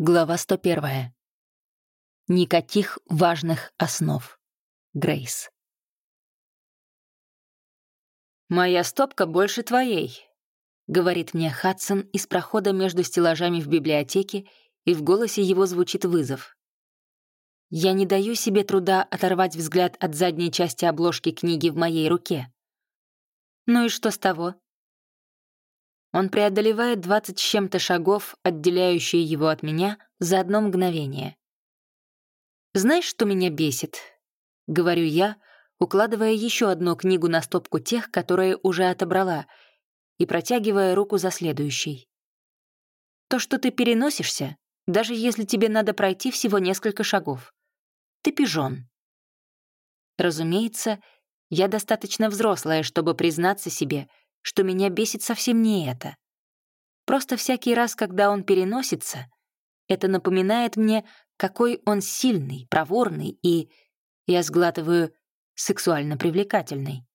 Глава 101. Никаких важных основ. Грейс. «Моя стопка больше твоей», — говорит мне Хадсон из прохода между стеллажами в библиотеке, и в голосе его звучит вызов. Я не даю себе труда оторвать взгляд от задней части обложки книги в моей руке. Ну и что с того? Он преодолевает двадцать с чем-то шагов, отделяющие его от меня, за одно мгновение. «Знаешь, что меня бесит?» — говорю я, укладывая еще одну книгу на стопку тех, которые уже отобрала, и протягивая руку за следующей. «То, что ты переносишься, даже если тебе надо пройти всего несколько шагов. Ты пижон». Разумеется, я достаточно взрослая, чтобы признаться себе — что меня бесит совсем не это. Просто всякий раз, когда он переносится, это напоминает мне, какой он сильный, проворный и, я сглатываю, сексуально привлекательный.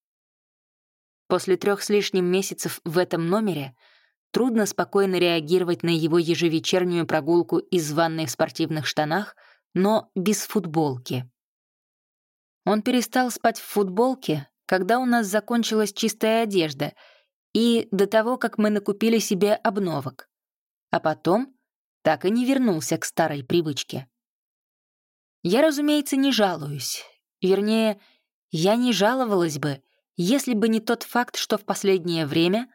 После трех с лишним месяцев в этом номере трудно спокойно реагировать на его ежевечернюю прогулку из ванной в спортивных штанах, но без футболки. Он перестал спать в футболке, когда у нас закончилась чистая одежда — и до того, как мы накупили себе обновок. А потом так и не вернулся к старой привычке. Я, разумеется, не жалуюсь. Вернее, я не жаловалась бы, если бы не тот факт, что в последнее время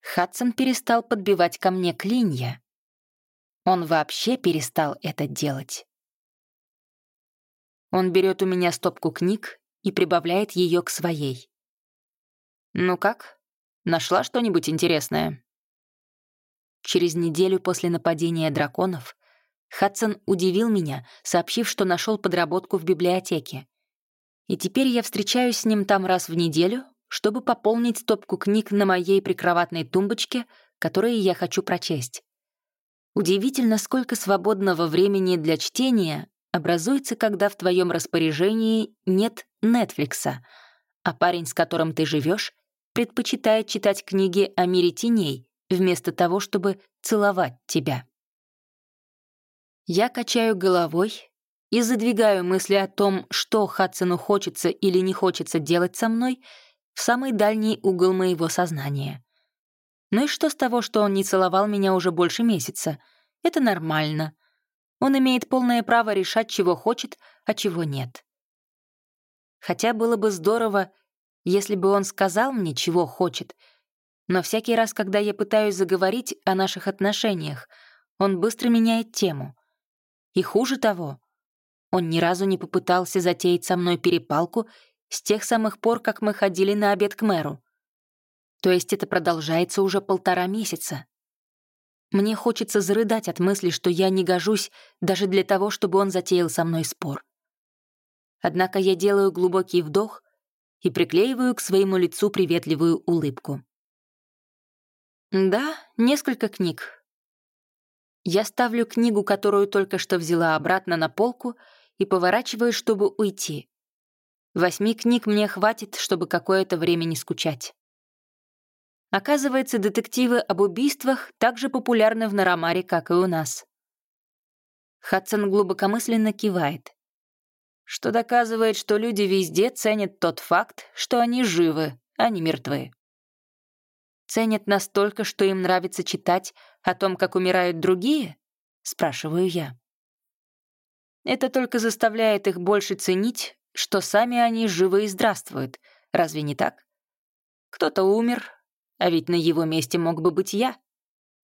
Хадсон перестал подбивать ко мне клинья. Он вообще перестал это делать. Он берет у меня стопку книг и прибавляет ее к своей. «Ну как?» Нашла что-нибудь интересное?» Через неделю после нападения драконов Хадсон удивил меня, сообщив, что нашел подработку в библиотеке. И теперь я встречаюсь с ним там раз в неделю, чтобы пополнить стопку книг на моей прикроватной тумбочке, которые я хочу прочесть. Удивительно, сколько свободного времени для чтения образуется, когда в твоем распоряжении нет Нетфликса, а парень, с которым ты живешь, предпочитает читать книги о мире теней, вместо того, чтобы целовать тебя. Я качаю головой и задвигаю мысли о том, что Хадсону хочется или не хочется делать со мной, в самый дальний угол моего сознания. Ну и что с того, что он не целовал меня уже больше месяца? Это нормально. Он имеет полное право решать, чего хочет, а чего нет. Хотя было бы здорово, если бы он сказал мне, чего хочет. Но всякий раз, когда я пытаюсь заговорить о наших отношениях, он быстро меняет тему. И хуже того, он ни разу не попытался затеять со мной перепалку с тех самых пор, как мы ходили на обед к мэру. То есть это продолжается уже полтора месяца. Мне хочется зарыдать от мысли, что я не гожусь даже для того, чтобы он затеял со мной спор. Однако я делаю глубокий вдох и приклеиваю к своему лицу приветливую улыбку. Да, несколько книг. Я ставлю книгу, которую только что взяла обратно на полку, и поворачиваю, чтобы уйти. Восьми книг мне хватит, чтобы какое-то время не скучать. Оказывается, детективы об убийствах так же популярны в Нарамаре, как и у нас. Хадсон глубокомысленно кивает что доказывает, что люди везде ценят тот факт, что они живы, а не мертвы. Ценят настолько, что им нравится читать о том, как умирают другие? Спрашиваю я. Это только заставляет их больше ценить, что сами они живы и здравствуют. Разве не так? Кто-то умер, а ведь на его месте мог бы быть я.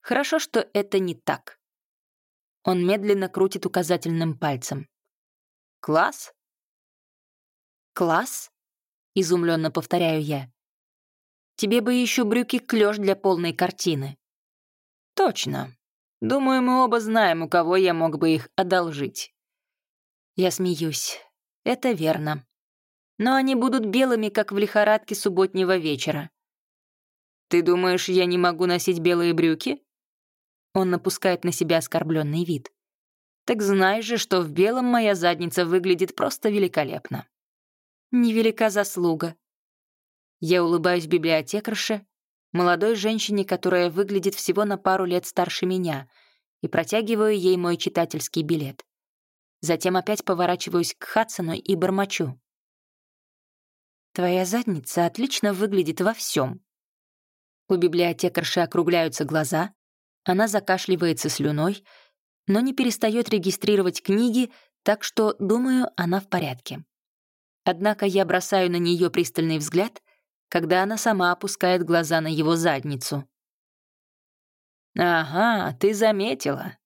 Хорошо, что это не так. Он медленно крутит указательным пальцем. «Класс?» «Класс?» — изумленно повторяю я. «Тебе бы еще брюки клеш для полной картины». «Точно. Думаю, мы оба знаем, у кого я мог бы их одолжить». Я смеюсь. Это верно. Но они будут белыми, как в лихорадке субботнего вечера. «Ты думаешь, я не могу носить белые брюки?» Он напускает на себя оскорбленный вид. Так знай же, что в белом моя задница выглядит просто великолепно. Невелика заслуга. Я улыбаюсь библиотекарше, молодой женщине, которая выглядит всего на пару лет старше меня, и протягиваю ей мой читательский билет. Затем опять поворачиваюсь к Хадсону и бормочу. «Твоя задница отлично выглядит во всем. У библиотекарши округляются глаза, она закашливается слюной, но не перестает регистрировать книги, так что, думаю, она в порядке. Однако я бросаю на нее пристальный взгляд, когда она сама опускает глаза на его задницу. «Ага, ты заметила».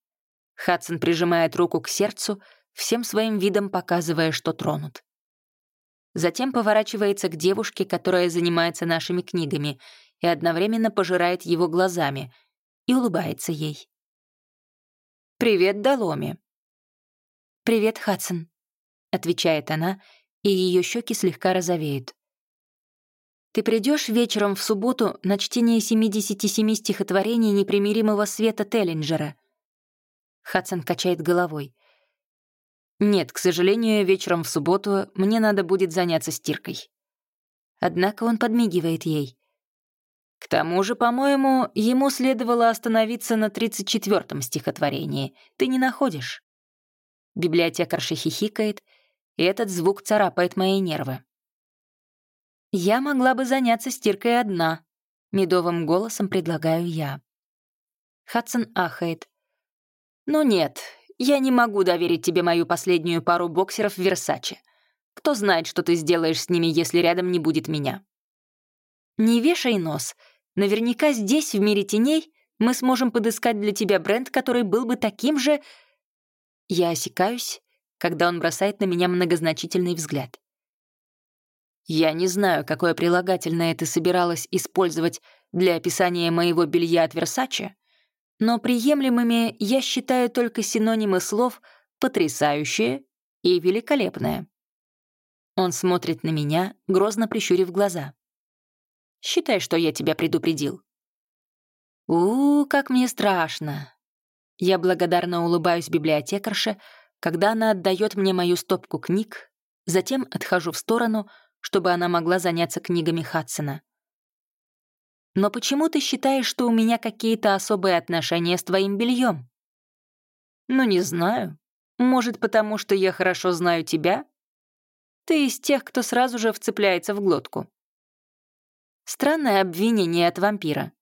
Хадсон прижимает руку к сердцу, всем своим видом показывая, что тронут. Затем поворачивается к девушке, которая занимается нашими книгами, и одновременно пожирает его глазами, и улыбается ей. «Привет, Даломи». «Привет, Хадсон», — отвечает она, и ее щеки слегка розовеют. «Ты придешь вечером в субботу на чтение 77 стихотворений непримиримого света Теллинджера?» Хадсон качает головой. «Нет, к сожалению, вечером в субботу мне надо будет заняться стиркой». Однако он подмигивает ей. К тому же, по-моему, ему следовало остановиться на 34-м стихотворении. Ты не находишь?» Библиотекарша хихикает, и этот звук царапает мои нервы. «Я могла бы заняться стиркой одна», — медовым голосом предлагаю я. Хадсон ахает. «Ну нет, я не могу доверить тебе мою последнюю пару боксеров в Версаче. Кто знает, что ты сделаешь с ними, если рядом не будет меня?» «Не вешай нос. Наверняка здесь, в мире теней, мы сможем подыскать для тебя бренд, который был бы таким же...» Я осекаюсь, когда он бросает на меня многозначительный взгляд. Я не знаю, какое прилагательное ты собиралась использовать для описания моего белья от Версаче, но приемлемыми я считаю только синонимы слов «потрясающее» и «великолепное». Он смотрит на меня, грозно прищурив глаза. Считай, что я тебя предупредил». у, -у как мне страшно. Я благодарно улыбаюсь библиотекарше, когда она отдает мне мою стопку книг, затем отхожу в сторону, чтобы она могла заняться книгами Хадсона. «Но почему ты считаешь, что у меня какие-то особые отношения с твоим бельем? «Ну, не знаю. Может, потому что я хорошо знаю тебя? Ты из тех, кто сразу же вцепляется в глотку. Странное обвинение от вампира.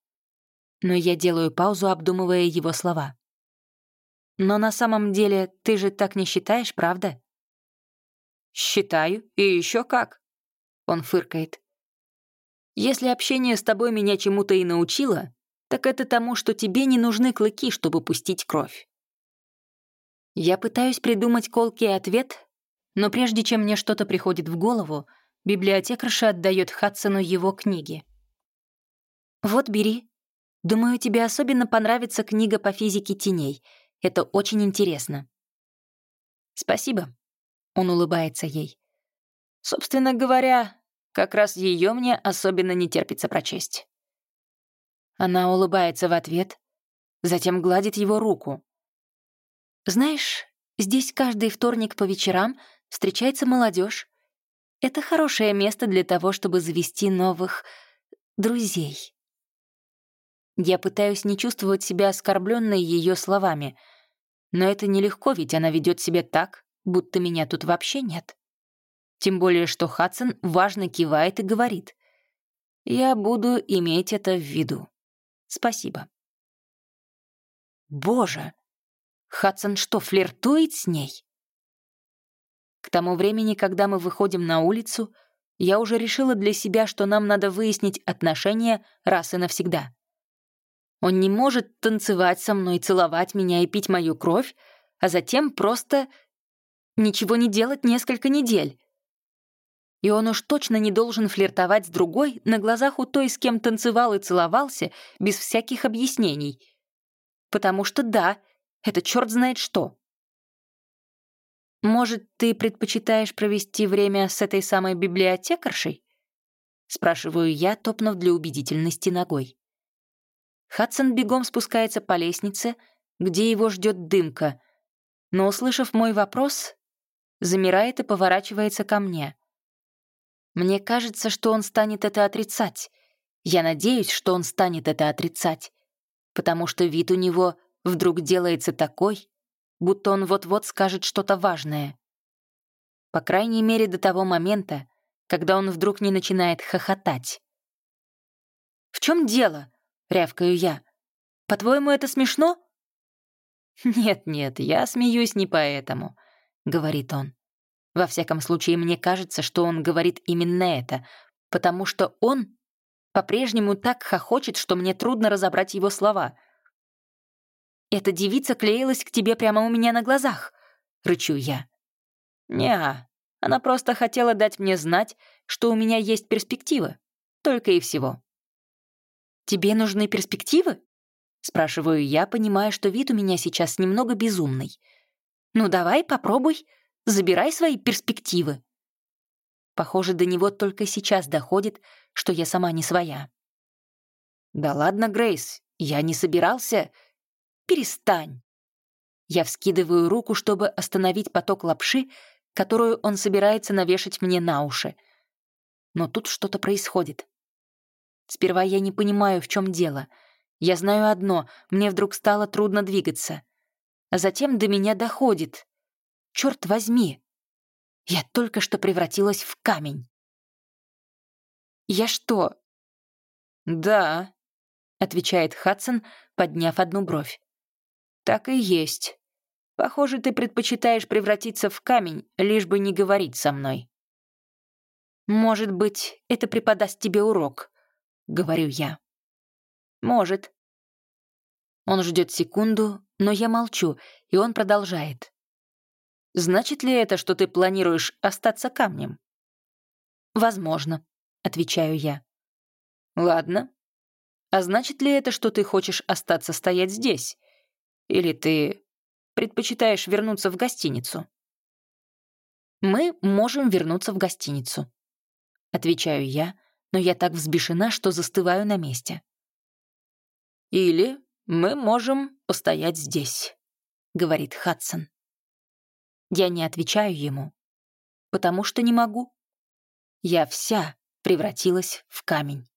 Но я делаю паузу, обдумывая его слова. Но на самом деле ты же так не считаешь, правда? Считаю, и еще как. Он фыркает. Если общение с тобой меня чему-то и научило, так это тому, что тебе не нужны клыки, чтобы пустить кровь. Я пытаюсь придумать колкий ответ, но прежде чем мне что-то приходит в голову, Библиотекарша отдает Хадсону его книги. «Вот, бери. Думаю, тебе особенно понравится книга по физике теней. Это очень интересно». «Спасибо», — он улыбается ей. «Собственно говоря, как раз ее мне особенно не терпится прочесть». Она улыбается в ответ, затем гладит его руку. «Знаешь, здесь каждый вторник по вечерам встречается молодежь. Это хорошее место для того, чтобы завести новых друзей. Я пытаюсь не чувствовать себя оскорбленной ее словами, но это нелегко, ведь она ведет себя так, будто меня тут вообще нет. Тем более, что Хадсон важно кивает и говорит. «Я буду иметь это в виду. Спасибо». Боже! Хадсон что, флиртует с ней? К тому времени, когда мы выходим на улицу, я уже решила для себя, что нам надо выяснить отношения раз и навсегда. Он не может танцевать со мной, целовать меня и пить мою кровь, а затем просто ничего не делать несколько недель. И он уж точно не должен флиртовать с другой на глазах у той, с кем танцевал и целовался, без всяких объяснений. Потому что да, это черт знает что. «Может, ты предпочитаешь провести время с этой самой библиотекаршей?» Спрашиваю я, топнув для убедительности ногой. Хадсон бегом спускается по лестнице, где его ждет дымка, но, услышав мой вопрос, замирает и поворачивается ко мне. Мне кажется, что он станет это отрицать. Я надеюсь, что он станет это отрицать, потому что вид у него вдруг делается такой, будто он вот-вот скажет что-то важное. По крайней мере, до того момента, когда он вдруг не начинает хохотать. «В чем дело?» — рявкаю я. «По-твоему, это смешно?» «Нет-нет, я смеюсь не поэтому», — говорит он. Во всяком случае, мне кажется, что он говорит именно это, потому что он по-прежнему так хохочет, что мне трудно разобрать его слова. «Эта девица клеилась к тебе прямо у меня на глазах», — рычу я. «Не, она просто хотела дать мне знать, что у меня есть перспективы. Только и всего». «Тебе нужны перспективы?» — спрашиваю я, понимая, что вид у меня сейчас немного безумный. «Ну давай, попробуй, забирай свои перспективы». Похоже, до него только сейчас доходит, что я сама не своя. «Да ладно, Грейс, я не собирался...» «Перестань!» Я вскидываю руку, чтобы остановить поток лапши, которую он собирается навешать мне на уши. Но тут что-то происходит. Сперва я не понимаю, в чем дело. Я знаю одно — мне вдруг стало трудно двигаться. А затем до меня доходит. Черт возьми! Я только что превратилась в камень. «Я что?» «Да», — отвечает Хадсон, подняв одну бровь. «Так и есть. Похоже, ты предпочитаешь превратиться в камень, лишь бы не говорить со мной». «Может быть, это преподаст тебе урок», — говорю я. «Может». Он ждет секунду, но я молчу, и он продолжает. Значит ли это, что ты планируешь остаться камнем? Возможно, отвечаю я. Ладно. А значит ли это, что ты хочешь остаться стоять здесь? Или ты предпочитаешь вернуться в гостиницу? Мы можем вернуться в гостиницу. Отвечаю я, но я так взбешена, что застываю на месте. Или мы можем постоять здесь, говорит Хадсон. Я не отвечаю ему, потому что не могу. Я вся превратилась в камень.